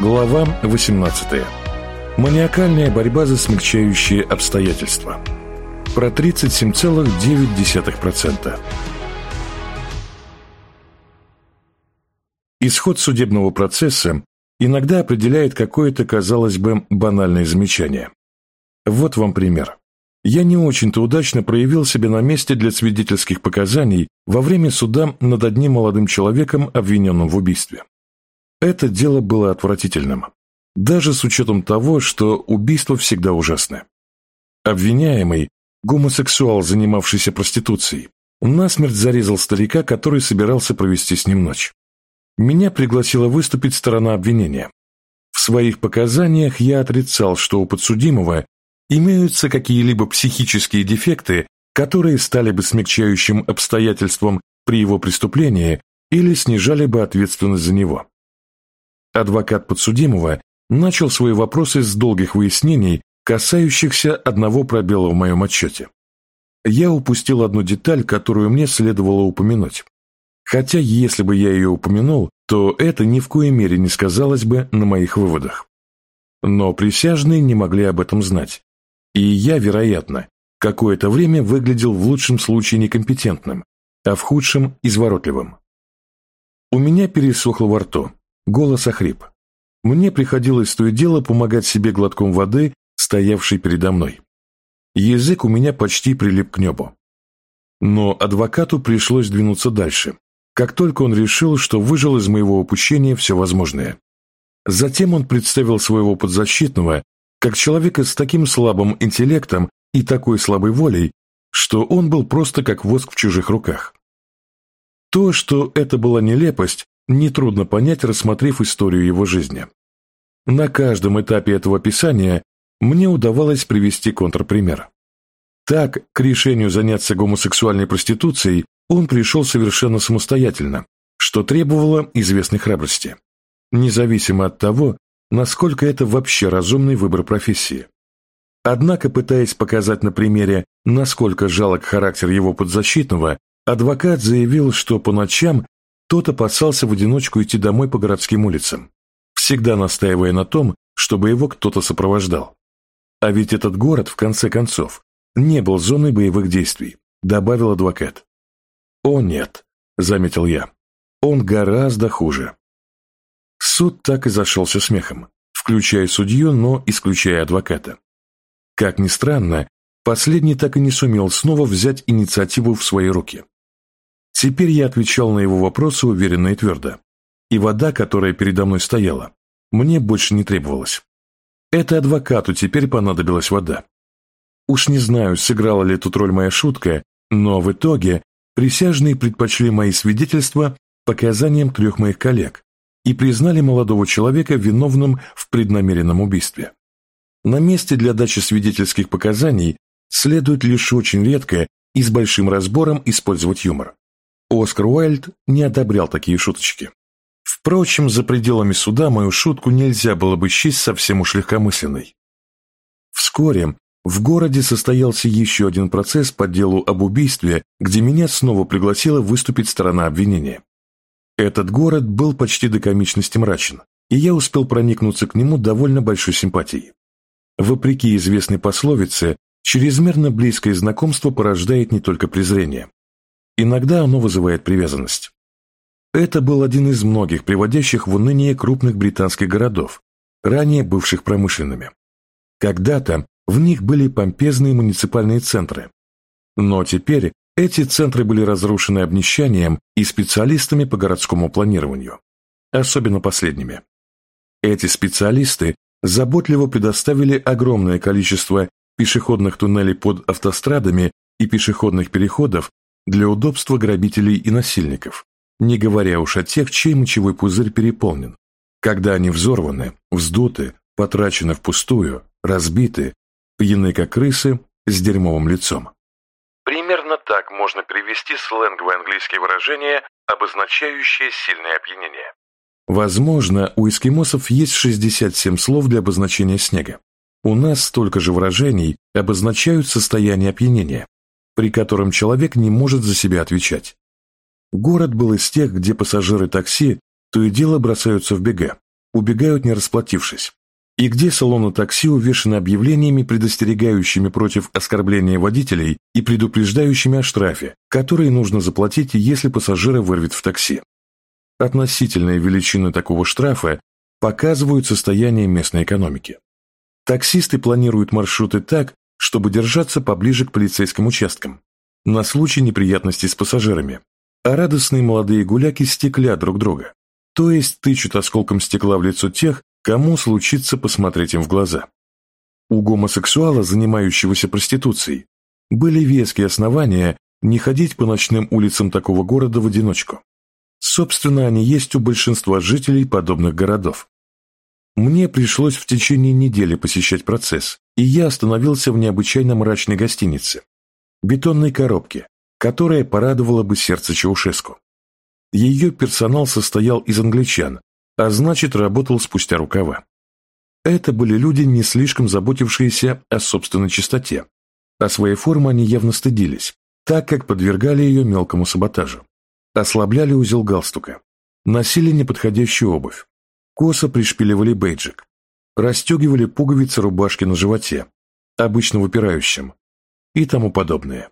Глава 18. Маниакальная борьба за смягчающие обстоятельства. Про 37,9%. Исход судебного процесса иногда определяет какое-то, казалось бы, банальное замечание. Вот вам пример. Я не очень-то удачно проявил себя на месте для свидетельских показаний во время суда над одним молодым человеком, обвиненным в убийстве. Это дело было отвратительным, даже с учетом того, что убийство всегда ужасны. Обвиняемый, гомосексуал, занимавшийся проституцией, насмерть зарезал старика, который собирался провести с ним ночь. Меня пригласила выступить сторона обвинения. В своих показаниях я отрицал, что у подсудимого имеются какие-либо психические дефекты, которые стали бы смягчающим обстоятельством при его преступлении или снижали бы ответственность за него. Адвокат подсудимого начал свои вопросы с долгих выяснений, касающихся одного пробела в моем отчете. Я упустил одну деталь, которую мне следовало упомянуть. Хотя, если бы я ее упомянул, то это ни в коей мере не сказалось бы на моих выводах. Но присяжные не могли об этом знать. И я, вероятно, какое-то время выглядел в лучшем случае некомпетентным, а в худшем – изворотливым. У меня пересохло во рту, Голос охрип. Мне приходилось то и дело помогать себе глотком воды, стоявшей передо мной. Язык у меня почти прилип к небу. Но адвокату пришлось двинуться дальше, как только он решил, что выжил из моего упущения все возможное. Затем он представил своего подзащитного как человека с таким слабым интеллектом и такой слабой волей, что он был просто как воск в чужих руках. То, что это была нелепость, нетрудно понять, рассмотрев историю его жизни. На каждом этапе этого описания мне удавалось привести контрпример. Так, к решению заняться гомосексуальной проституцией он пришел совершенно самостоятельно, что требовало известной храбрости, независимо от того, насколько это вообще разумный выбор профессии. Однако, пытаясь показать на примере, насколько жалок характер его подзащитного, адвокат заявил, что по ночам тот опасался в одиночку идти домой по городским улицам, всегда настаивая на том, чтобы его кто-то сопровождал. А ведь этот город, в конце концов, не был зоной боевых действий, добавил адвокат. «О нет», — заметил я, — «он гораздо хуже». Суд так и зашелся смехом, включая судью, но исключая адвоката. Как ни странно, последний так и не сумел снова взять инициативу в свои руки. Теперь я отвечал на его вопросы уверенно и твердо. И вода, которая передо мной стояла, мне больше не требовалась. Это адвокату теперь понадобилась вода. Уж не знаю, сыграла ли тут роль моя шутка, но в итоге присяжные предпочли мои свидетельства показаниям трех моих коллег и признали молодого человека виновным в преднамеренном убийстве. На месте для дачи свидетельских показаний следует лишь очень редко и с большим разбором использовать юмор. Оскар Уайльд не одобрял такие шуточки. Впрочем, за пределами суда мою шутку нельзя было бы счесть совсем уж легкомысленной. Вскоре в городе состоялся еще один процесс по делу об убийстве, где меня снова пригласила выступить сторона обвинения. Этот город был почти до комичности мрачен, и я успел проникнуться к нему довольно большой симпатией. Вопреки известной пословице, чрезмерно близкое знакомство порождает не только презрение. Иногда оно вызывает привязанность. Это был один из многих приводящих в уныние крупных британских городов, ранее бывших промышленными. Когда-то в них были помпезные муниципальные центры. Но теперь эти центры были разрушены обнищанием и специалистами по городскому планированию, особенно последними. Эти специалисты заботливо предоставили огромное количество пешеходных туннелей под автострадами и пешеходных переходов для удобства грабителей и насильников, не говоря уж о тех, чей мочевой пузырь переполнен, когда они взорваны, вздуты, потрачены впустую, разбиты, пьяны как крысы с дерьмовым лицом. Примерно так можно привести сленговое английское выражение, обозначающее сильное опьянение. Возможно, у эскимосов есть 67 слов для обозначения снега. У нас столько же выражений обозначают состояние опьянения, при котором человек не может за себя отвечать. Город был из тех, где пассажиры такси то и дело бросаются в бега, убегают не расплатившись, и где салоны такси увешаны объявлениями, предостерегающими против оскорбления водителей и предупреждающими о штрафе, который нужно заплатить, если пассажира вырвет в такси. Относительные величины такого штрафа показывают состояние местной экономики. Таксисты планируют маршруты так, чтобы держаться поближе к полицейским участкам, на случай неприятностей с пассажирами, а радостные молодые гуляки стеклят друг друга, то есть тычут осколком стекла в лицо тех, кому случится посмотреть им в глаза. У гомосексуала, занимающегося проституцией, были веские основания не ходить по ночным улицам такого города в одиночку. Собственно, они есть у большинства жителей подобных городов. Мне пришлось в течение недели посещать процесс, и я остановился в необычайно мрачной гостинице, бетонной коробке, которая порадовала бы сердце Чаушеску. Ее персонал состоял из англичан, а значит, работал спустя рукава. Это были люди, не слишком заботившиеся о собственной чистоте, а своей формы они явно стыдились, так как подвергали ее мелкому саботажу. Ослабляли узел галстука, носили неподходящую обувь, косо пришпиливали бейджик, расстегивали пуговицы рубашки на животе, обычно выпирающим, и тому подобное.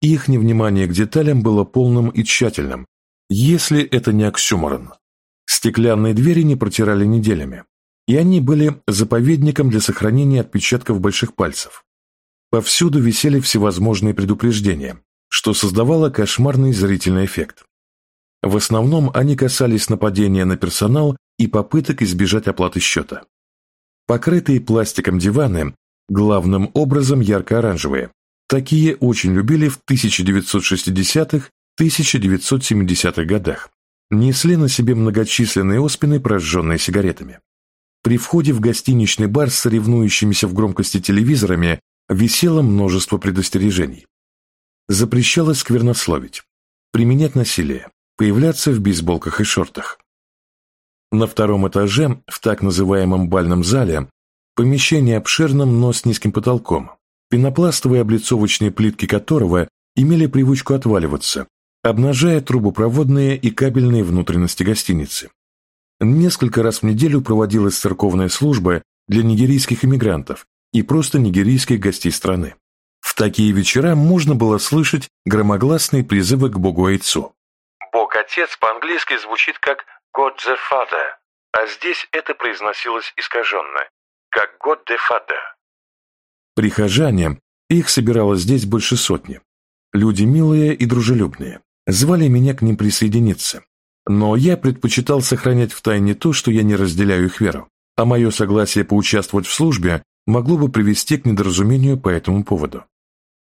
Их невнимание к деталям было полным и тщательным, если это не оксюморон. Стеклянные двери не протирали неделями, и они были заповедником для сохранения отпечатков больших пальцев. Повсюду висели всевозможные предупреждения, что создавало кошмарный зрительный эффект. В основном они касались нападения на персонал и попыток избежать оплаты счета. Покрытые пластиком диваны, главным образом ярко-оранжевые, такие очень любили в 1960-1970-х годах, несли на себе многочисленные оспины, прожженные сигаретами. При входе в гостиничный бар с соревнующимися в громкости телевизорами висело множество предостережений. Запрещалось сквернословить, применять насилие, появляться в бейсболках и шортах. На втором этаже, в так называемом бальном зале, помещение обширном, но с низким потолком, пенопластовые облицовочные плитки которого имели привычку отваливаться, обнажая трубопроводные и кабельные внутренности гостиницы. Несколько раз в неделю проводилась церковная служба для нигерийских иммигрантов и просто нигерийских гостей страны. В такие вечера можно было слышать громогласные призывы к Богу Отцу. «Бог-Отец» по-английски звучит как «God the Father», а здесь это произносилось искаженно, как «God the Father». Прихожане, их собиралось здесь больше сотни. Люди милые и дружелюбные, звали меня к ним присоединиться. Но я предпочитал сохранять в тайне то, что я не разделяю их веру, а мое согласие поучаствовать в службе могло бы привести к недоразумению по этому поводу.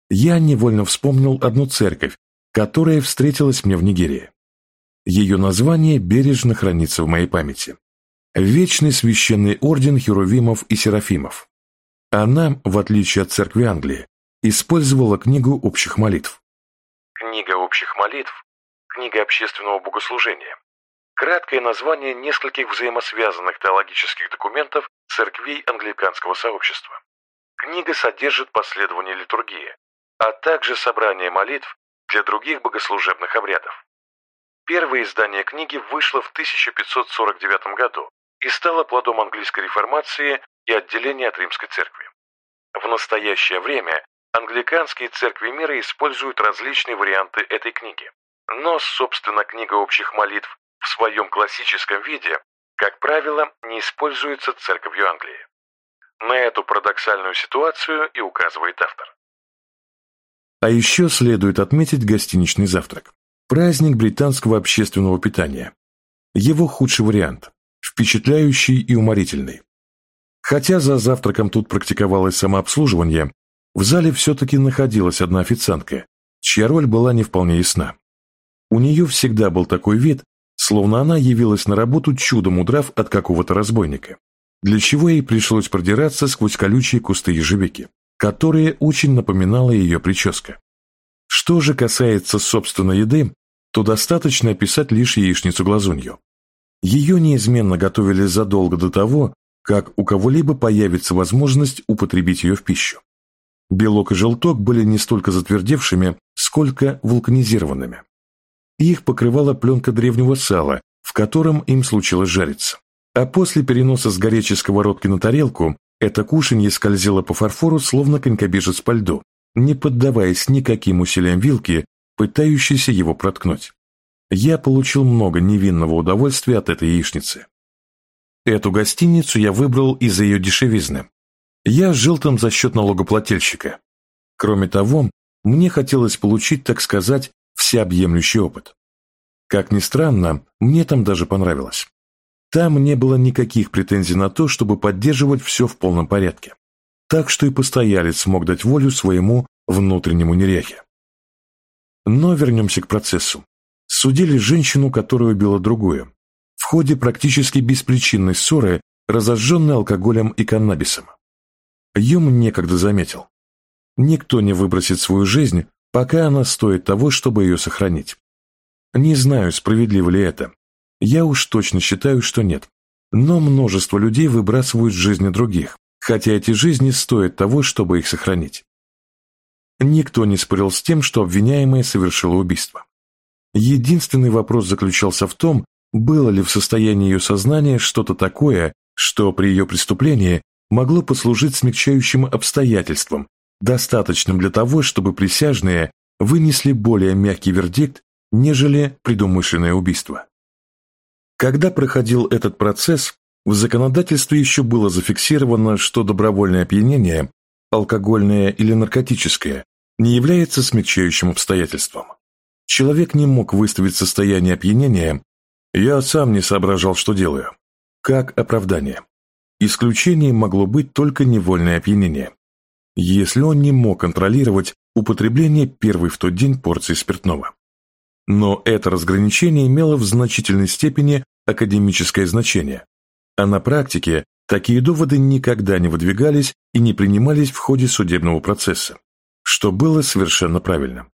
Я невольно вспомнил одну церковь, которая встретилась мне в Нигерии. Ее название бережно хранится в моей памяти. Вечный священный орден Херувимов и Серафимов. Она, в отличие от церкви Англии, использовала книгу общих молитв. Книга общих молитв – книга общественного богослужения. Краткое название нескольких взаимосвязанных теологических документов церквей англиканского сообщества. Книга содержит последование литургии, а также собрание молитв для других богослужебных обрядов. Первое издание книги вышло в 1549 году и стало плодом английской реформации и отделения от римской церкви. В настоящее время англиканские церкви мира используют различные варианты этой книги. Но, собственно, книга общих молитв в своем классическом виде, как правило, не используется церковью Англии. На эту парадоксальную ситуацию и указывает автор. А еще следует отметить гостиничный завтрак. Праздник британского общественного питания. Его худший вариант. Впечатляющий и уморительный. Хотя за завтраком тут практиковалось самообслуживание, в зале все-таки находилась одна официантка, чья роль была не вполне ясна. У нее всегда был такой вид, словно она явилась на работу чудом удрав от какого-то разбойника, для чего ей пришлось продираться сквозь колючие кусты ежевики которые очень напоминала ее прическа. Что же касается собственной еды, то достаточно описать лишь яичницу-глазунью. Ее неизменно готовили задолго до того, как у кого-либо появится возможность употребить ее в пищу. Белок и желток были не столько затвердевшими, сколько вулканизированными. Их покрывала пленка древнего сала, в котором им случилось жариться. а после переноса с горячей сковородки на тарелку это кушанье скользило по фарфору, словно конькобежец по льду, не поддаваясь никаким усилиям вилки, пытающейся его проткнуть. Я получил много невинного удовольствия от этой яичницы. Эту гостиницу я выбрал из-за ее дешевизны. Я жил там за счет налогоплательщика. Кроме того, мне хотелось получить, так сказать, всеобъемлющий опыт. Как ни странно, мне там даже понравилось. Там не было никаких претензий на то, чтобы поддерживать все в полном порядке. Так что и постоялец смог дать волю своему внутреннему неряхе. Но вернемся к процессу. Судили женщину, которая убила другую, в ходе практически беспричинной ссоры, разожженной алкоголем и каннабисом. Юм некогда заметил. Никто не выбросит свою жизнь, пока она стоит того, чтобы ее сохранить. Не знаю, справедливо ли это, я уж точно считаю, что нет. Но множество людей выбрасывают жизни других, хотя эти жизни стоят того, чтобы их сохранить. Никто не спорил с тем, что обвиняемая совершила убийство. Единственный вопрос заключался в том, было ли в состоянии ее сознания что-то такое, что при ее преступлении могло послужить смягчающим обстоятельством, достаточным для того, чтобы присяжные вынесли более мягкий вердикт, нежели предумышленное убийство. Когда проходил этот процесс, в законодательстве еще было зафиксировано, что добровольное опьянение, алкогольное или наркотическое, не является смягчающим обстоятельством. Человек не мог выставить состояние опьянения «я сам не соображал, что делаю», как оправдание. Исключением могло быть только невольное опьянение, если он не мог контролировать употребление первой в тот день порции спиртного. Но это разграничение имело в значительной степени академическое значение, а на практике такие доводы никогда не выдвигались и не принимались в ходе судебного процесса, что было совершенно правильно.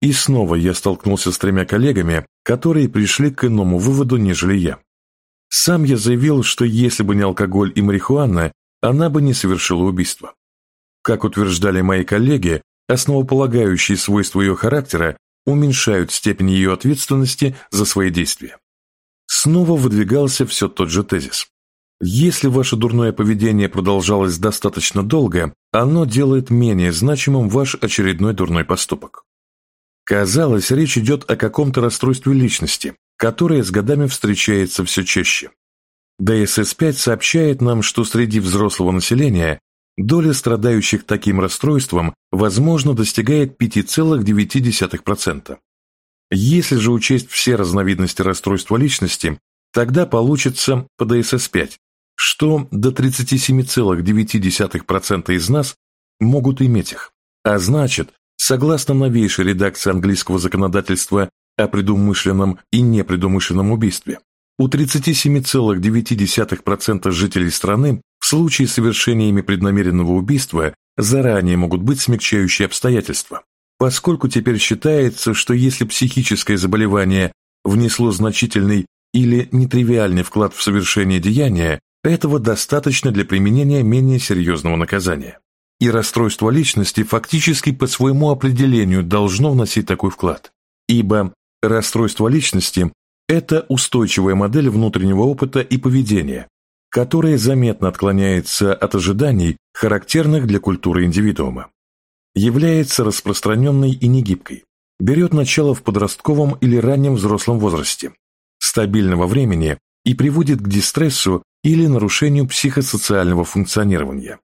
И снова я столкнулся с тремя коллегами, которые пришли к иному выводу, нежели я. Сам я заявил, что если бы не алкоголь и марихуана, она бы не совершила убийство. Как утверждали мои коллеги, основополагающие свойства ее характера уменьшают степень ее ответственности за свои действия. Снова выдвигался все тот же тезис. Если ваше дурное поведение продолжалось достаточно долго, оно делает менее значимым ваш очередной дурной поступок. Казалось, речь идет о каком-то расстройстве личности, которое с годами встречается все чаще. ДСС-5 сообщает нам, что среди взрослого населения доля страдающих таким расстройством, возможно, достигает 5,9%. Если же учесть все разновидности расстройства личности, тогда получится по ДСС-5, что до 37,9% из нас могут иметь их. А значит, согласно новейшей редакции английского законодательства о предумышленном и непредумышленном убийстве, у 37,9% жителей страны в случае совершения ими преднамеренного убийства заранее могут быть смягчающие обстоятельства, поскольку теперь считается, что если психическое заболевание внесло значительный или нетривиальный вклад в совершение деяния, этого достаточно для применения менее серьезного наказания. И расстройство личности фактически по своему определению должно вносить такой вклад, ибо расстройство личности – это устойчивая модель внутреннего опыта и поведения, которая заметно отклоняется от ожиданий, характерных для культуры индивидуума. Является распространенной и негибкой, берет начало в подростковом или раннем взрослом возрасте, стабильного времени и приводит к дистрессу или нарушению психосоциального функционирования.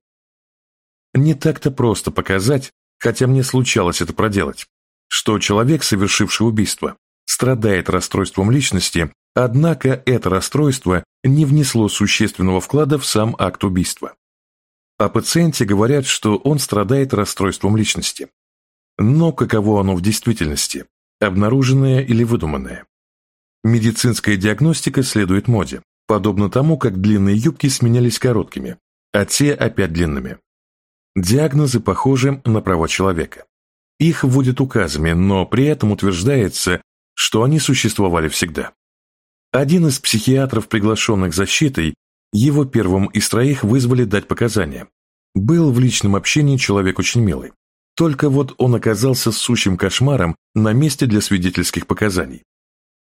Не так-то просто показать, хотя мне случалось это проделать, что человек, совершивший убийство, страдает расстройством личности, однако это расстройство не внесло существенного вклада в сам акт убийства. О пациенте говорят, что он страдает расстройством личности. Но каково оно в действительности, обнаруженное или выдуманное? Медицинская диагностика следует моде, подобно тому, как длинные юбки сменялись короткими, а те опять длинными. Диагнозы похожи на права человека. Их вводят указами, но при этом утверждается, что они существовали всегда. Один из психиатров, приглашенных защитой, его первым из троих вызвали дать показания. Был в личном общении человек очень милый. Только вот он оказался сущим кошмаром на месте для свидетельских показаний.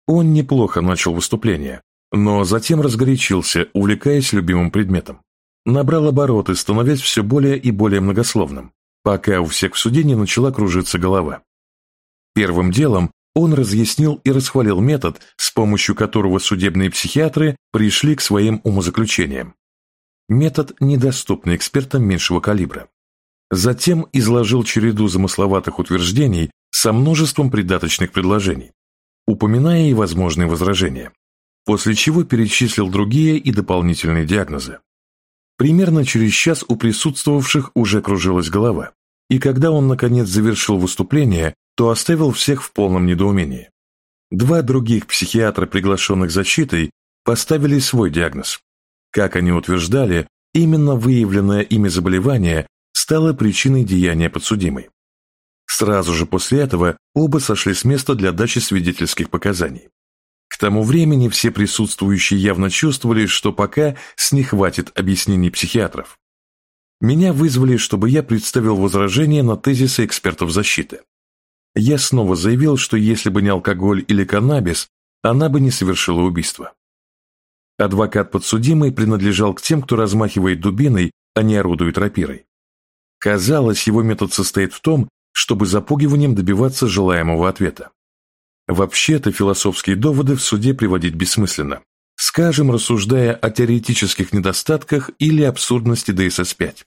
Он неплохо начал выступление, Но затем разгорячился, увлекаясь любимым предметом. Набрал обороты, становясь все более и более многословным, пока у всех в суде не начала кружиться голова. Первым делом он разъяснил и расхвалил метод, с помощью которого судебные психиатры пришли к своим умозаключениям. Метод, недоступный экспертам меньшего калибра. Затем изложил череду замысловатых утверждений со множеством придаточных предложений, упоминая и возможные возражения, после чего перечислил другие и дополнительные диагнозы. Примерно через час у присутствовавших уже кружилась голова, и когда он наконец завершил выступление, то оставил всех в полном недоумении. Два других психиатра, приглашенных защитой, поставили свой диагноз. Как они утверждали, именно выявленное ими заболевание стало причиной деяния подсудимой. Сразу же после этого оба сошли с места для дачи свидетельских показаний. К тому времени все присутствующие явно чувствовали, что пока с них хватит объяснений психиатров. Меня вызвали, чтобы я представил возражения на тезисы экспертов защиты. Я снова заявил, что если бы не алкоголь или каннабис, она бы не совершила убийство. Адвокат подсудимый принадлежал к тем, кто размахивает дубиной, а не орудует рапирой. Казалось, его метод состоит в том, чтобы запугиванием добиваться желаемого ответа. Вообще-то философские доводы в суде приводить бессмысленно, скажем, рассуждая о теоретических недостатках или абсурдности ДСС-5.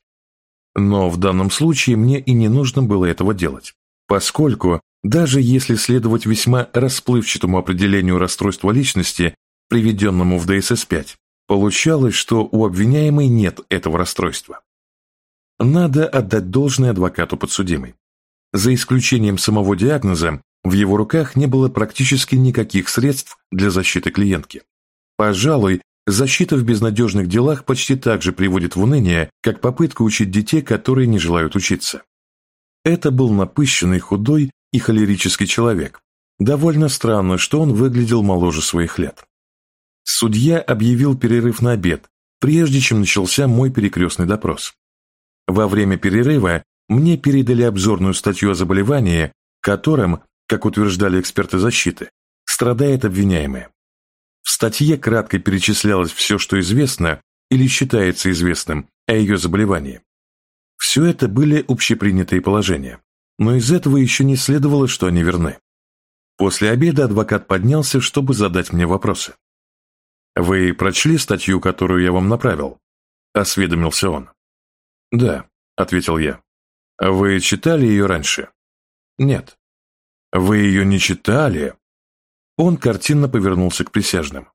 Но в данном случае мне и не нужно было этого делать, поскольку даже если следовать весьма расплывчатому определению расстройства личности, приведенному в ДСС-5, получалось, что у обвиняемой нет этого расстройства. Надо отдать должное адвокату подсудимой. За исключением самого диагноза, в его руках не было практически никаких средств для защиты клиентки. Пожалуй, защита в безнадежных делах почти так же приводит в уныние, как попытка учить детей, которые не желают учиться. Это был напыщенный, худой и холерический человек. Довольно странно, что он выглядел моложе своих лет. Судья объявил перерыв на обед, прежде чем начался мой перекрестный допрос. Во время перерыва мне передали обзорную статью о заболевании, которым, как утверждали эксперты защиты, страдает обвиняемая. В статье кратко перечислялось все, что известно или считается известным о ее заболевании. Все это были общепринятые положения, но из этого еще не следовало, что они верны. После обеда адвокат поднялся, чтобы задать мне вопросы. «Вы прочли статью, которую я вам направил?» – осведомился он. «Да», – ответил я. Вы читали ее раньше? Нет. Вы ее не читали? Он картинно повернулся к присяжным.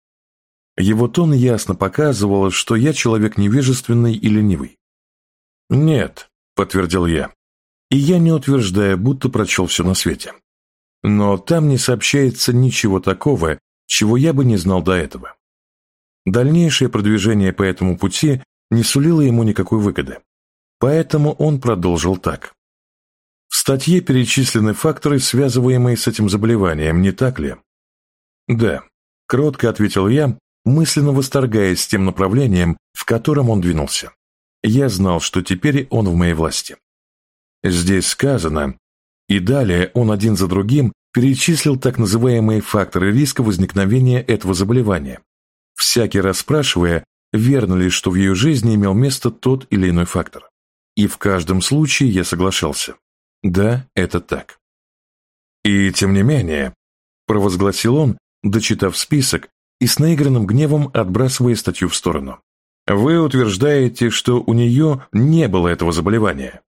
Его тон ясно показывал, что я человек невежественный и ленивый. «Нет», — подтвердил я, и я не утверждаю, будто прочел все на свете. Но там не сообщается ничего такого, чего я бы не знал до этого. Дальнейшее продвижение по этому пути не сулило ему никакой выгоды. Поэтому он продолжил так. В статье перечислены факторы, связываемые с этим заболеванием, не так ли? Да, кротко ответил я, мысленно восторгаясь тем направлением, в котором он двинулся. Я знал, что теперь он в моей власти. Здесь сказано, и далее он один за другим перечислил так называемые факторы риска возникновения этого заболевания, всякий раз спрашивая, верно ли, что в ее жизни имел место тот или иной фактор. И в каждом случае я соглашался. Да, это так. И тем не менее, провозгласил он, дочитав список и с наигранным гневом отбрасывая статью в сторону. Вы утверждаете, что у нее не было этого заболевания.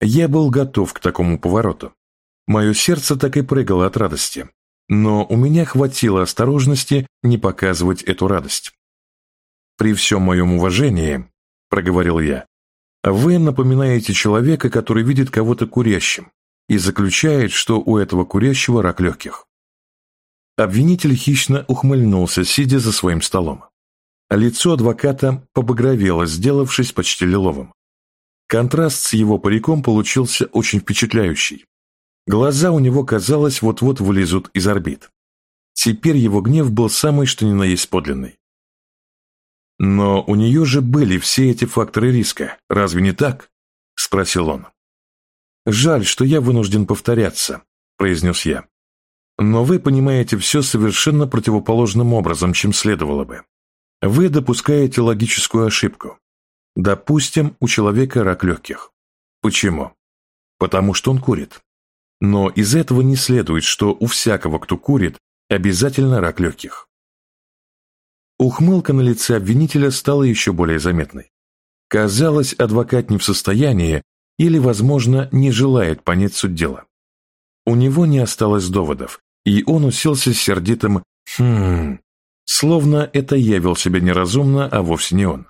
Я был готов к такому повороту. Мое сердце так и прыгало от радости, но у меня хватило осторожности не показывать эту радость. «При всем моем уважении», — проговорил я, вы напоминаете человека, который видит кого-то курящим и заключает, что у этого курящего рак легких. Обвинитель хищно ухмыльнулся, сидя за своим столом. Лицо адвоката побагровело, сделавшись почти лиловым. Контраст с его париком получился очень впечатляющий. Глаза у него, казалось, вот-вот вылезут из орбит. Теперь его гнев был самый что ни на есть подлинный. «Но у нее же были все эти факторы риска, разве не так?» – спросил он. «Жаль, что я вынужден повторяться», – произнес я. Но вы понимаете все совершенно противоположным образом, чем следовало бы. Вы допускаете логическую ошибку. Допустим, у человека рак легких. Почему? Потому что он курит. Но из этого не следует, что у всякого, кто курит, обязательно рак легких. Ухмылка на лице обвинителя стала еще более заметной. Казалось, адвокат не в состоянии или, возможно, не желает понять суть дела. У него не осталось доводов, и он уселся с сердитым «хм», словно это я вел себя неразумно, а вовсе не он.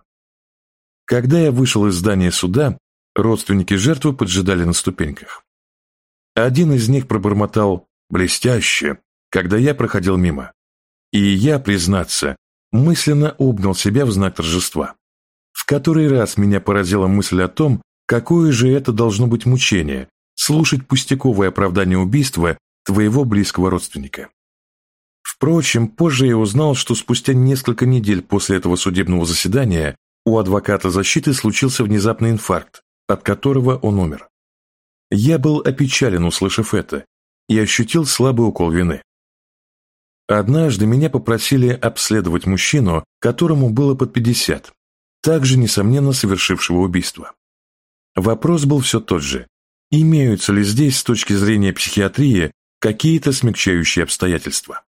Когда я вышел из здания суда, родственники жертвы поджидали на ступеньках. Один из них пробормотал «блестяще», когда я проходил мимо. И я, признаться, мысленно обнял себя в знак торжества. В который раз меня поразила мысль о том, какое же это должно быть мучение – слушать пустяковое оправдание убийства твоего близкого родственника. Впрочем, позже я узнал, что спустя несколько недель после этого судебного заседания у адвоката защиты случился внезапный инфаркт, от которого он умер. Я был опечален, услышав это, и ощутил слабый укол вины. Однажды меня попросили обследовать мужчину, которому было под 50, также, несомненно, совершившего убийство. Вопрос был все тот же. Имеются ли здесь, с точки зрения психиатрии, какие-то смягчающие обстоятельства?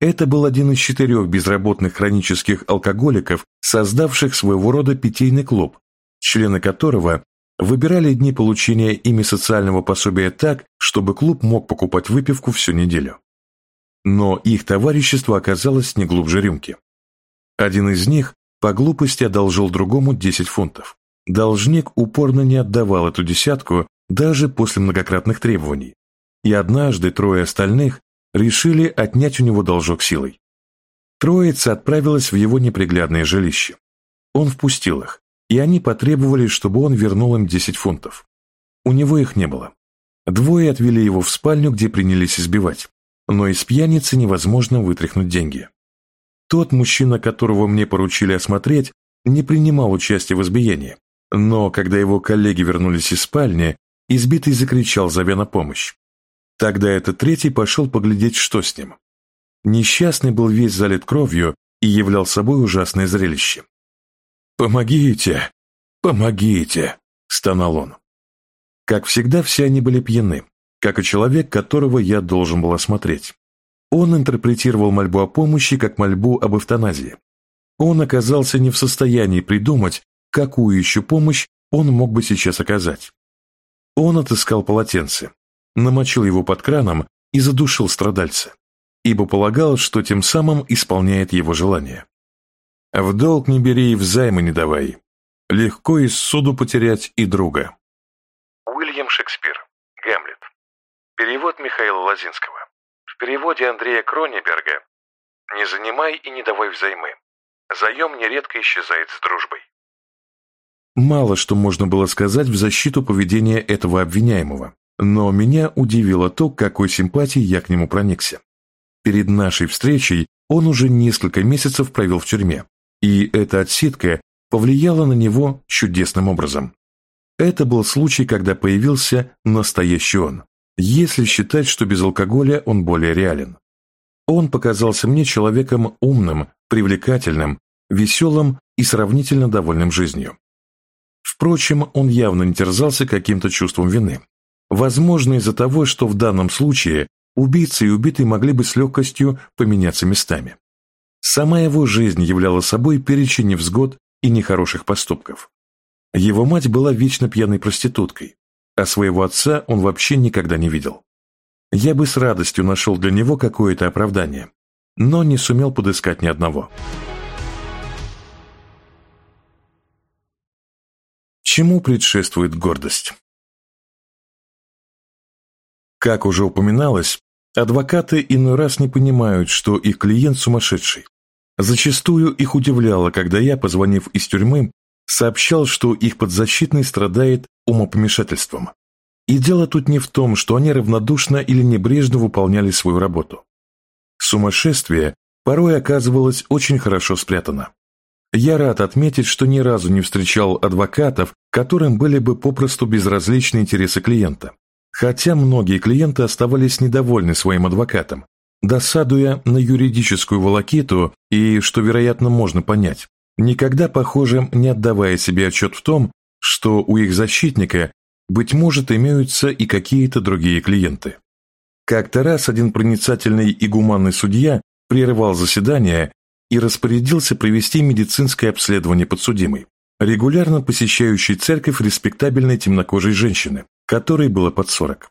Это был один из четырех безработных хронических алкоголиков, создавших своего рода питейный клуб, члены которого выбирали дни получения ими социального пособия так, чтобы клуб мог покупать выпивку всю неделю. Но их товарищество оказалось не глубже рюмки. Один из них по глупости одолжил другому 10 фунтов. Должник упорно не отдавал эту десятку даже после многократных требований, и однажды трое остальных решили отнять у него должок силой. Троица отправилась в его неприглядное жилище. Он впустил их, и они потребовали, чтобы он вернул им 10 фунтов. У него их не было. Двое отвели его в спальню, где принялись избивать но из пьяницы невозможно вытряхнуть деньги. Тот мужчина, которого мне поручили осмотреть, не принимал участия в избиении, но когда его коллеги вернулись из спальни, избитый закричал, зовя на помощь. Тогда этот третий пошел поглядеть, что с ним. Несчастный был весь залит кровью и являл собой ужасное зрелище. «Помогите! Помогите!» – стонал он. Как всегда, все они были пьяны, как и человек, которого я должен был осмотреть. Он интерпретировал мольбу о помощи как мольбу об эвтаназии. Он оказался не в состоянии придумать, какую еще помощь он мог бы сейчас оказать. Он отыскал полотенце, намочил его под краном и задушил страдальца, ибо полагал, что тем самым исполняет его желание. В долг не бери и взаймы не давай. Легко из суду потерять и друга. Уильям Шекспир. Перевод Михаила Лозинского. В переводе Андрея Кронеберга «Не занимай и не давай взаймы. Заем нередко исчезает с дружбой». Мало что можно было сказать в защиту поведения этого обвиняемого, но меня удивило то, какой симпатией я к нему проникся. Перед нашей встречей он уже несколько месяцев провел в тюрьме, и эта отсидка повлияла на него чудесным образом. Это был случай, когда появился настоящий он если считать, что без алкоголя он более реален. Он показался мне человеком умным, привлекательным, веселым и сравнительно довольным жизнью. Впрочем, он явно не терзался каким-то чувством вины. Возможно, из-за того, что в данном случае убийца и убитый могли бы с легкостью поменяться местами. Сама его жизнь являла собой перечень невзгод и нехороших поступков. Его мать была вечно пьяной проституткой, а своего отца он вообще никогда не видел. Я бы с радостью нашел для него какое-то оправдание, но не сумел подыскать ни одного. Чему предшествует гордость? Как уже упоминалось, адвокаты иной раз не понимают, что их клиент сумасшедший. Зачастую их удивляло, когда я, позвонив из тюрьмы, сообщал, что их подзащитный страдает умопомешательством. И дело тут не в том, что они равнодушно или небрежно выполняли свою работу. Сумасшествие порой оказывалось очень хорошо спрятано. Я рад отметить, что ни разу не встречал адвокатов, которым были бы попросту безразличны интересы клиента, Хотя многие клиенты оставались недовольны своим адвокатом, досадуя на юридическую волокиту и, что, вероятно, можно понять, никогда, похоже, не отдавая себе отчет в том, что у их защитника, быть может, имеются и какие-то другие клиенты. Как-то раз один проницательный и гуманный судья прервал заседание и распорядился провести медицинское обследование подсудимой, регулярно посещающей церковь респектабельной темнокожей женщины, которой было под сорок.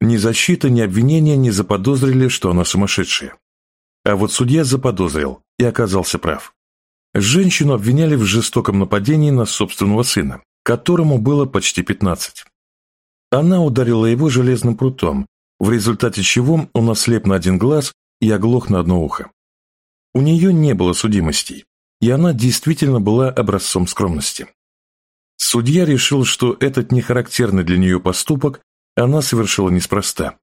Ни защита, ни обвинения не заподозрили, что она сумасшедшая. А вот судья заподозрил и оказался прав. Женщину обвиняли в жестоком нападении на собственного сына, которому было почти 15. Она ударила его железным прутом, в результате чего он ослеп на один глаз и оглох на одно ухо. У нее не было судимостей, и она действительно была образцом скромности. Судья решил, что этот нехарактерный для нее поступок она совершила неспроста.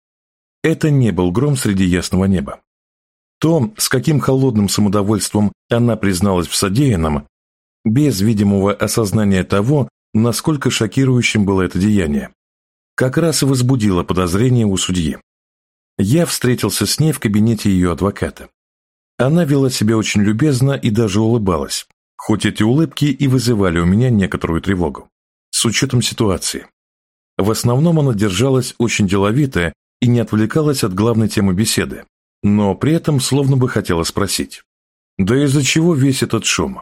Это не был гром среди ясного неба. То, с каким холодным самодовольством она призналась в содеянном, без видимого осознания того, насколько шокирующим было это деяние, как раз и возбудило подозрение у судьи. Я встретился с ней в кабинете ее адвоката. Она вела себя очень любезно и даже улыбалась, хоть эти улыбки и вызывали у меня некоторую тревогу, с учетом ситуации. В основном она держалась очень деловито и не отвлекалась от главной темы беседы, но при этом словно бы хотела спросить, да из-за чего весь этот шум?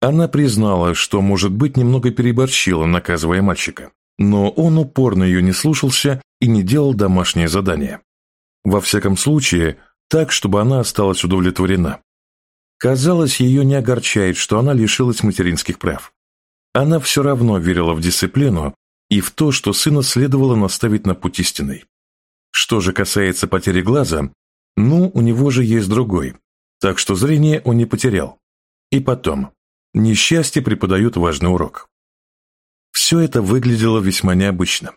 Она признала, что, может быть, немного переборщила, наказывая мальчика, но он упорно ее не слушался и не делал домашнее задание. Во всяком случае, так, чтобы она осталась удовлетворена. Казалось, ее не огорчает, что она лишилась материнских прав. Она все равно верила в дисциплину и в то, что сына следовало наставить на путь истинный. Что же касается потери глаза, ну, у него же есть другой, так что зрение он не потерял. И потом, несчастье преподают важный урок. Все это выглядело весьма необычно.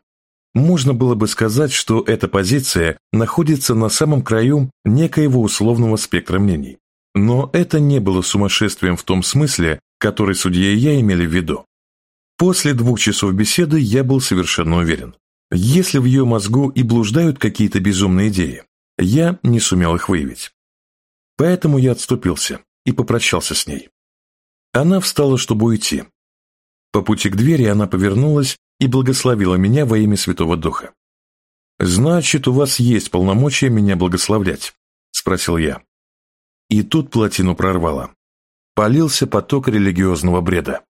Можно было бы сказать, что эта позиция находится на самом краю некоего условного спектра мнений. Но это не было сумасшествием в том смысле, который судья и я имели в виду. После двух часов беседы я был совершенно уверен. Если в ее мозгу и блуждают какие-то безумные идеи, я не сумел их выявить. Поэтому я отступился и попрощался с ней. Она встала, чтобы уйти. По пути к двери она повернулась и благословила меня во имя Святого Духа. «Значит, у вас есть полномочия меня благословлять?» – спросил я. И тут плотину прорвало. Полился поток религиозного бреда.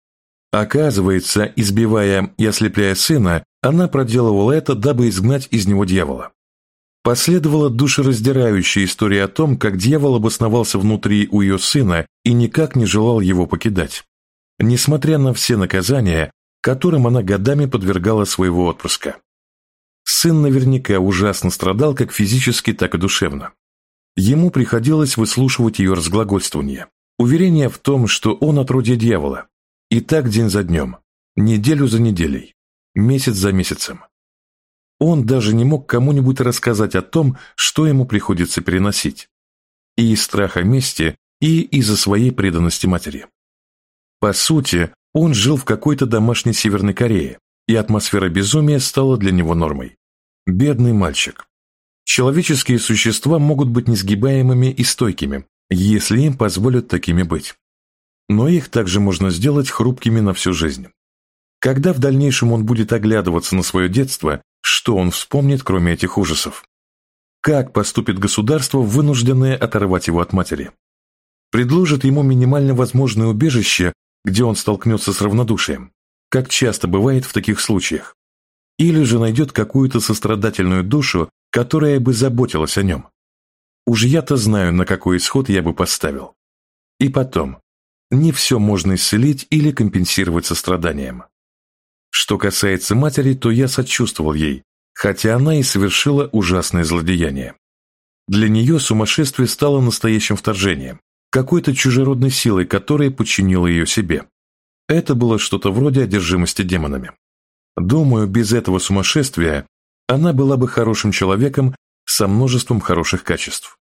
Оказывается, избивая и ослепляя сына, она проделывала это, дабы изгнать из него дьявола. Последовала душераздирающая история о том, как дьявол обосновался внутри у ее сына и никак не желал его покидать. Несмотря на все наказания, которым она годами подвергала своего отпрыска. Сын наверняка ужасно страдал как физически, так и душевно. Ему приходилось выслушивать ее разглагольствование, уверение в том, что он отродье дьявола, и так день за днем, неделю за неделей, месяц за месяцем. Он даже не мог кому-нибудь рассказать о том, что ему приходится переносить. И из страха мести, и из-за своей преданности матери. По сути, он жил в какой-то домашней Северной Корее, и атмосфера безумия стала для него нормой. Бедный мальчик. Человеческие существа могут быть несгибаемыми и стойкими, если им позволят такими быть но их также можно сделать хрупкими на всю жизнь. Когда в дальнейшем он будет оглядываться на свое детство, что он вспомнит, кроме этих ужасов? Как поступит государство, вынужденное оторвать его от матери? Предложит ему минимально возможное убежище, где он столкнется с равнодушием, как часто бывает в таких случаях. Или же найдет какую-то сострадательную душу, которая бы заботилась о нем. Уж я-то знаю, на какой исход я бы поставил. И потом, не все можно исцелить или компенсировать состраданием. Что касается матери, то я сочувствовал ей, хотя она и совершила ужасное злодеяние. Для нее сумасшествие стало настоящим вторжением, какой-то чужеродной силой, которая подчинила ее себе. Это было что-то вроде одержимости демонами. Думаю, без этого сумасшествия она была бы хорошим человеком со множеством хороших качеств.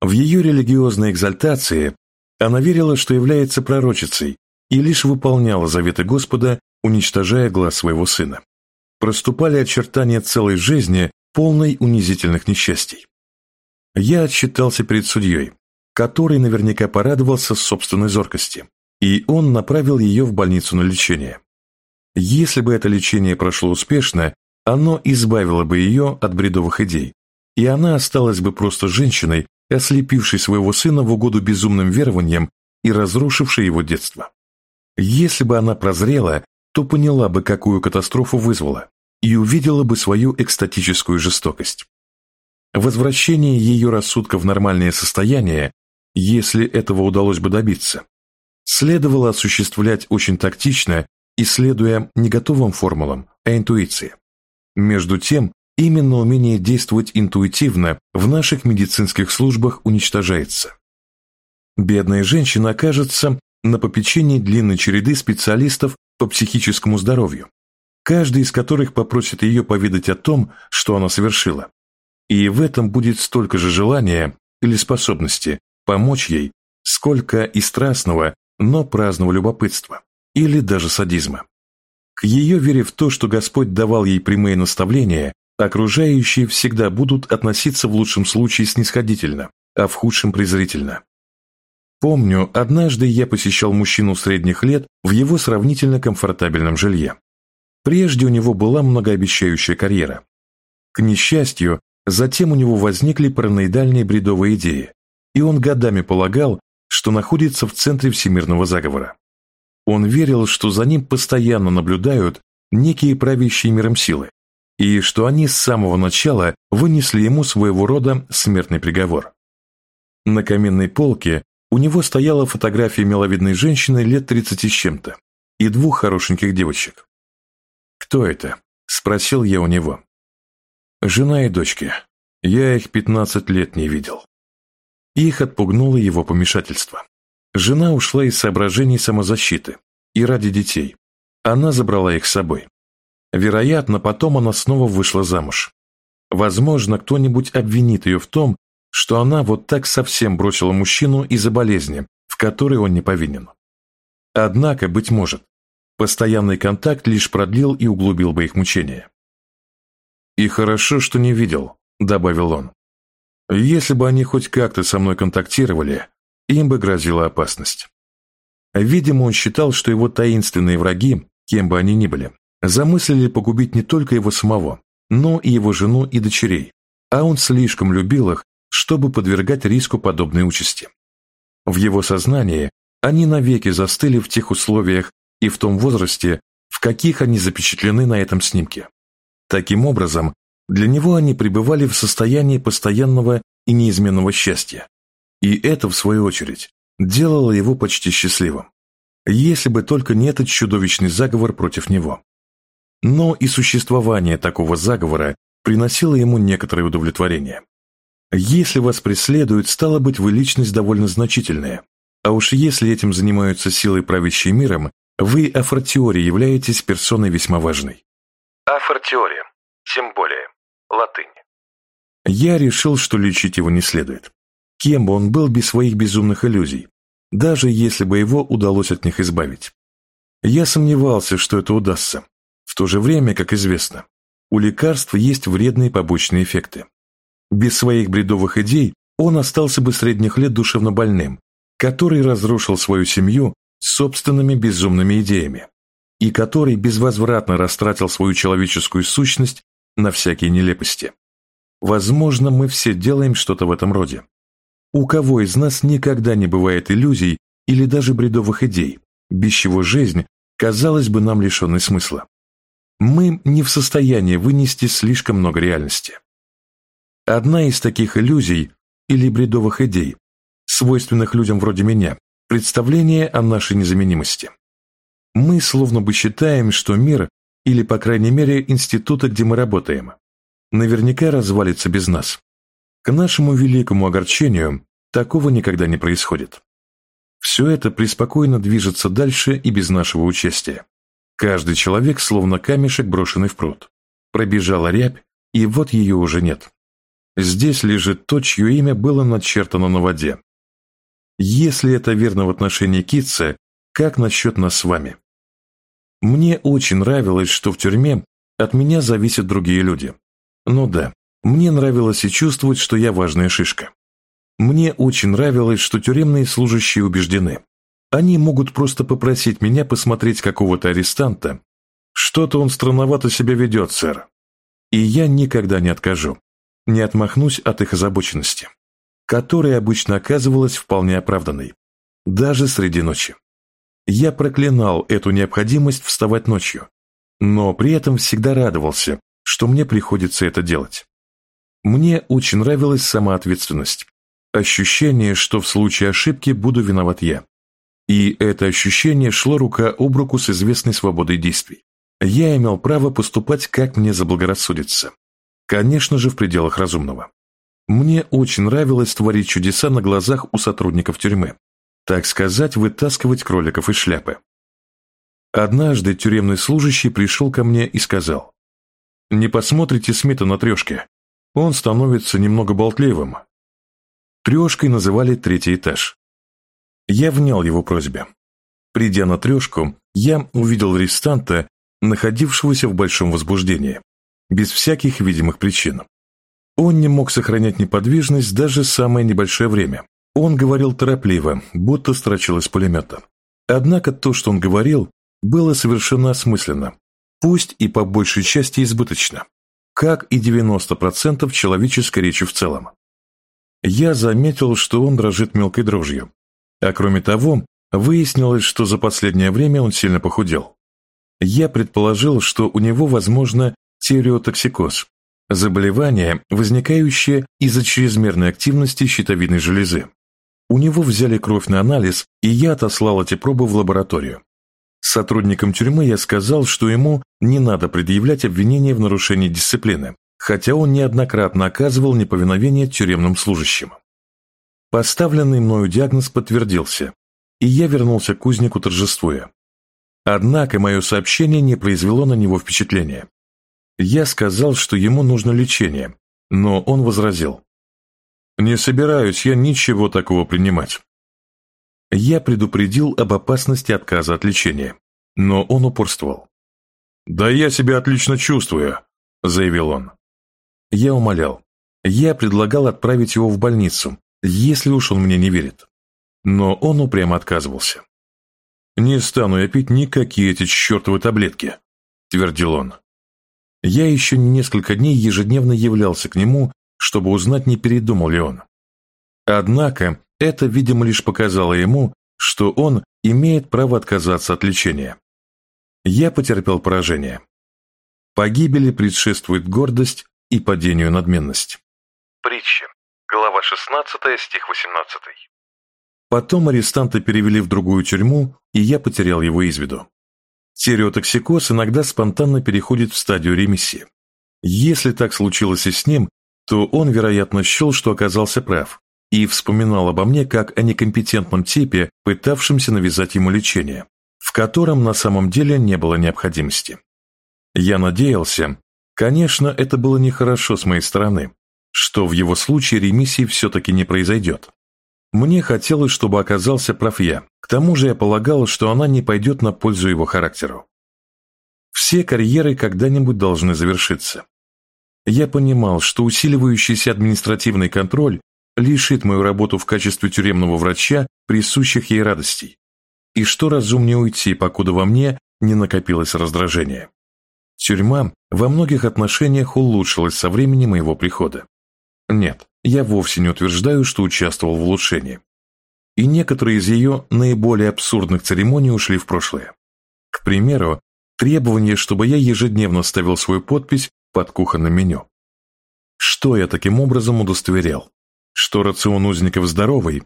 В ее религиозной экзальтации она верила, что является пророчицей, и лишь выполняла заветы Господа, уничтожая глаз своего сына. проступали очертания целой жизни, полной унизительных несчастий. Я отчитался перед судьей, который наверняка порадовался собственной зоркости, и он направил ее в больницу на лечение. Если бы это лечение прошло успешно, оно избавило бы ее от бредовых идей, и она осталась бы просто женщиной, ослепившей своего сына в угоду безумным верованиям и разрушившей его детство. Если бы она прозрела, то поняла бы, какую катастрофу вызвала, и увидела бы свою экстатическую жестокость. Возвращение ее рассудка в нормальное состояние, если этого удалось бы добиться, следовало осуществлять очень тактично и следуя не готовым формулам, а интуиции. Между тем, именно умение действовать интуитивно в наших медицинских службах уничтожается. Бедная женщина окажется на попечении длинной череды специалистов по психическому здоровью, каждый из которых попросит ее поведать о том, что она совершила. И в этом будет столько же желания или способности помочь ей, сколько и страстного, но праздного любопытства или даже садизма. К ее вере в то, что Господь давал ей прямые наставления, окружающие всегда будут относиться в лучшем случае снисходительно, а в худшем презрительно. Помню, однажды я посещал мужчину средних лет в его сравнительно комфортабельном жилье. Прежде у него была многообещающая карьера. К несчастью, затем у него возникли параноидальные бредовые идеи, и он годами полагал, что находится в центре всемирного заговора. Он верил, что за ним постоянно наблюдают некие правящие миром силы, и что они с самого начала вынесли ему своего рода смертный приговор. На каменной полке у него стояла фотография миловидной женщины лет 30 с чем-то и двух хорошеньких девочек. «Кто это?» – спросил я у него. «Жена и дочки. Я их 15 лет не видел». Их отпугнуло его помешательство. Жена ушла из соображений самозащиты и ради детей. Она забрала их с собой. Вероятно, потом она снова вышла замуж. Возможно, кто-нибудь обвинит ее в том, что она вот так совсем бросила мужчину из-за болезни, в которой он не повинен. Однако, быть может, постоянный контакт лишь продлил и углубил бы их мучения. «И хорошо, что не видел», — добавил он. «Если бы они хоть как-то со мной контактировали, им бы грозила опасность. Видимо, он считал, что его таинственные враги, кем бы они ни были, замыслили погубить не только его самого, но и его жену и дочерей, а он слишком любил их, чтобы подвергать риску подобной участи. В его сознании они навеки застыли в тех условиях и в том возрасте, в каких они запечатлены на этом снимке. Таким образом, для него они пребывали в состоянии постоянного и неизменного счастья, и это, в свою очередь, делало его почти счастливым. Если бы только не этот чудовищный заговор против него. Но и существование такого заговора приносило ему некоторое удовлетворение. Если вас преследуют, стало быть, вы личность довольно значительная. А уж если этим занимаются силой правящей миром, вы афортиори являетесь персоной весьма важной. Афортиори, тем более, латынь. Я решил, что лечить его не следует. Кем бы он был без своих безумных иллюзий, даже если бы его удалось от них избавить. Я сомневался, что это удастся. В то же время, как известно, у лекарств есть вредные побочные эффекты. Без своих бредовых идей он остался бы средних лет душевно больным, который разрушил свою семью собственными безумными идеями и который безвозвратно растратил свою человеческую сущность на всякие нелепости. Возможно, мы все делаем что-то в этом роде. У кого из нас никогда не бывает иллюзий или даже бредовых идей, без чего жизнь казалась бы нам лишенной смысла? Мы не в состоянии вынести слишком много реальности. Одна из таких иллюзий или бредовых идей, свойственных людям вроде меня, представление о нашей незаменимости. Мы словно бы считаем, что мир, или, по крайней мере, институты, где мы работаем, наверняка развалится без нас. К нашему великому огорчению такого никогда не происходит. Все это преспокойно движется дальше и без нашего участия. Каждый человек словно камешек, брошенный в пруд. Пробежала рябь, и вот ее уже нет. Здесь лежит то, чье имя было начертано на воде. Если это верно в отношении Китца, как насчет нас с вами? Мне очень нравилось, что в тюрьме От меня зависят другие люди. Ну да, мне нравилось и чувствовать, что я важная шишка. Мне очень нравилось, что тюремные служащие убеждены. Они могут просто попросить меня посмотреть какого-то арестанта. Что-то он странновато себя ведет, сэр. И я никогда не откажу, не отмахнусь от их озабоченности, которая обычно оказывалась вполне оправданной, даже среди ночи. Я проклинал эту необходимость вставать ночью, но при этом всегда радовался, что мне приходится это делать. Мне очень нравилась сама ответственность, ощущение, что в случае ошибки буду виноват я. И это ощущение шло рука об руку с известной свободой действий. Я имел право поступать, как мне заблагорассудится. Конечно же, в пределах разумного. Мне очень нравилось творить чудеса на глазах у сотрудников тюрьмы. Так сказать, вытаскивать кроликов из шляпы. Однажды тюремный служащий пришел ко мне и сказал, «Не посмотрите Смита на трешке. Он становится немного болтливым». Трешкой называли третий этаж. Я внял его просьбе. Придя на трешку, я увидел арестанта, находившегося в большом возбуждении, без всяких видимых причин. Он не мог сохранять неподвижность даже самое небольшое время. Он говорил торопливо, будто строчил из пулемета. Однако то, что он говорил, было совершенно осмысленно, пусть и по большей части избыточно, как и 90% человеческой речи в целом. Я заметил, что он дрожит мелкой дрожью, а кроме того, выяснилось, что за последнее время он сильно похудел. Я предположил, что у него, возможно, тиреотоксикоз, заболевание, возникающее из-за чрезмерной активности щитовидной железы. У него взяли кровь на анализ, и я отослал эти пробы в лабораторию. Сотрудникам тюрьмы я сказал, что ему не надо предъявлять обвинения в нарушении дисциплины, хотя он неоднократно оказывал неповиновение тюремным служащим. Поставленный мною диагноз подтвердился, и я вернулся к кузнику торжествуя. Однако мое сообщение не произвело на него впечатления. Я сказал, что ему нужно лечение, но он возразил. «Не собираюсь я ничего такого принимать». Я предупредил об опасности отказа от лечения, но он упорствовал. «Да я себя отлично чувствую», — заявил он. Я умолял. Я предлагал отправить его в больницу, если уж он мне не верит. Но он упрямо отказывался. «Не стану я пить никакие эти чертовы таблетки», — твердил он. Я еще несколько дней ежедневно являлся к нему, чтобы узнать, не передумал ли он. Однако это, видимо, лишь показало ему, что он имеет право отказаться от лечения. Я потерпел поражение. Погибели предшествует гордость и падению надменность. Притча. Глава 16, стих 18. Потом арестанта перевели в другую тюрьму, и я потерял его из виду. Стереотоксикоз иногда спонтанно переходит в стадию ремиссии. Если так случилось и с ним, то он, вероятно, счел, что оказался прав, и вспоминал обо мне как о некомпетентном типе, пытавшемся навязать ему лечение, в котором на самом деле не было необходимости. Я надеялся, конечно, это было нехорошо с моей стороны, что в его случае ремиссии все-таки не произойдет. Мне хотелось, чтобы оказался прав я, к тому же я полагал, что она не пойдет на пользу его характеру. Все карьеры когда-нибудь должны завершиться. Я понимал, что усиливающийся административный контроль лишит мою работу в качестве тюремного врача присущих ей радостей, и что разумнее уйти, покуда во мне не накопилось раздражение. Тюрьма во многих отношениях улучшилась со времени моего прихода. Нет, я вовсе не утверждаю, что участвовал в улучшении. И некоторые из ее наиболее абсурдных церемоний ушли в прошлое. К примеру, требование, чтобы я ежедневно ставил свою подпись под кухонным меню. Что я таким образом удостоверял? Что рацион узников здоровый,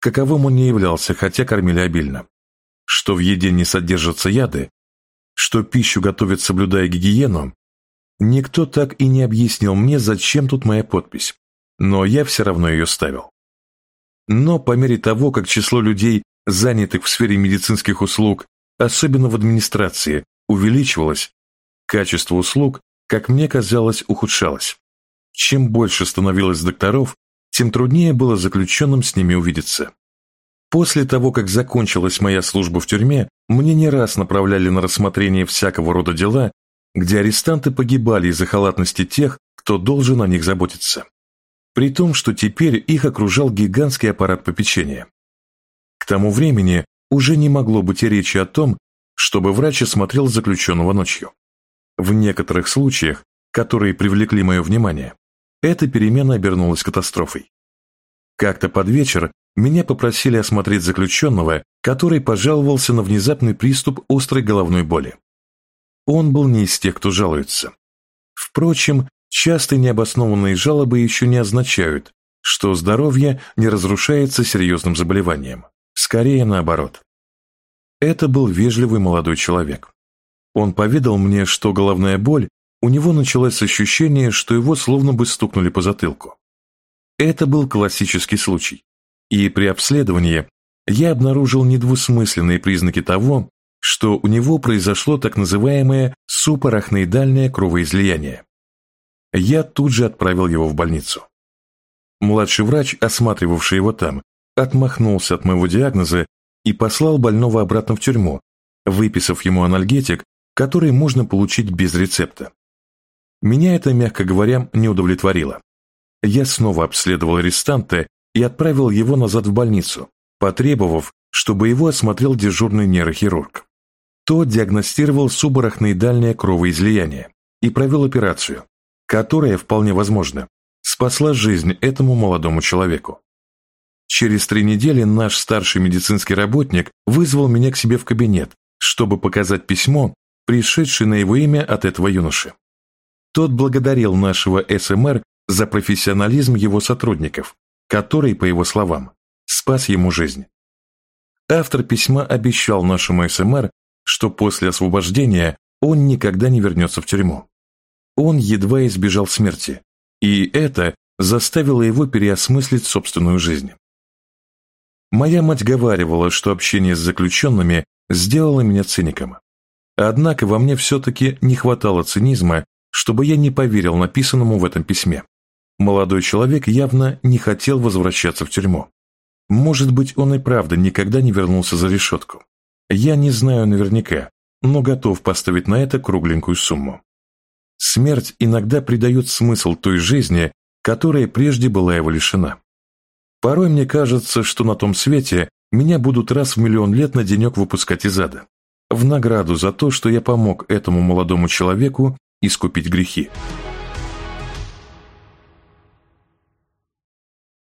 каковым он не являлся, хотя кормили обильно. Что в еде не содержатся яды, что пищу готовят, соблюдая гигиену, Никто так и не объяснил мне, зачем тут моя подпись, но я все равно ее ставил. Но по мере того, как число людей, занятых в сфере медицинских услуг, особенно в администрации, увеличивалось, качество услуг, как мне казалось, ухудшалось. Чем больше становилось докторов, тем труднее было заключенным с ними увидеться. После того, как закончилась моя служба в тюрьме, мне не раз направляли на рассмотрение всякого рода дела, где арестанты погибали из-за халатности тех, кто должен о них заботиться. При том, что теперь их окружал гигантский аппарат попечения. К тому времени уже не могло быть и речи о том, чтобы врач осмотрел заключенного ночью. В некоторых случаях, которые привлекли мое внимание, эта перемена обернулась катастрофой. Как-то под вечер меня попросили осмотреть заключенного, который пожаловался на внезапный приступ острой головной боли. Он был не из тех, кто жалуется. Впрочем, частые необоснованные жалобы еще не означают, что здоровье не разрушается серьезным заболеванием. Скорее наоборот. Это был вежливый молодой человек. Он поведал мне, что головная боль у него началось с ощущения, что его словно бы стукнули по затылку. Это был классический случай, и при обследовании я обнаружил недвусмысленные признаки того, что у него произошло так называемое супарахноидальное кровоизлияние. Я тут же отправил его в больницу. Младший врач, осматривавший его там, отмахнулся от моего диагноза и послал больного обратно в тюрьму, выписав ему анальгетик, который можно получить без рецепта. Меня это, мягко говоря, не удовлетворило. Я снова обследовал арестанта и отправил его назад в больницу, потребовав, чтобы его осмотрел дежурный нейрохирург. Тот диагностировал субарахноидальное кровоизлияние и провел операцию, которая, вполне возможно, спасла жизнь этому молодому человеку. Через три недели наш старший медицинский работник вызвал меня к себе в кабинет, чтобы показать письмо, пришедшее на его имя от этого юноши. Тот благодарил нашего СМР за профессионализм его сотрудников, который, по его словам, спас ему жизнь. Автор письма обещал нашему СМР, что после освобождения он никогда не вернется в тюрьму. Он едва избежал смерти, и это заставило его переосмыслить собственную жизнь. Моя мать говаривала, что общение с заключенными сделало меня циником. Однако во мне все-таки не хватало цинизма, чтобы я не поверил написанному в этом письме. Молодой человек явно не хотел возвращаться в тюрьму. Может быть, он и правда никогда не вернулся за решетку. Я не знаю наверняка, но готов поставить на это кругленькую сумму. Смерть иногда придает смысл той жизни, которая прежде была его лишена. Порой мне кажется, что на том свете меня будут раз в миллион лет на денек выпускать из ада. В награду за то, что я помог этому молодому человеку искупить грехи.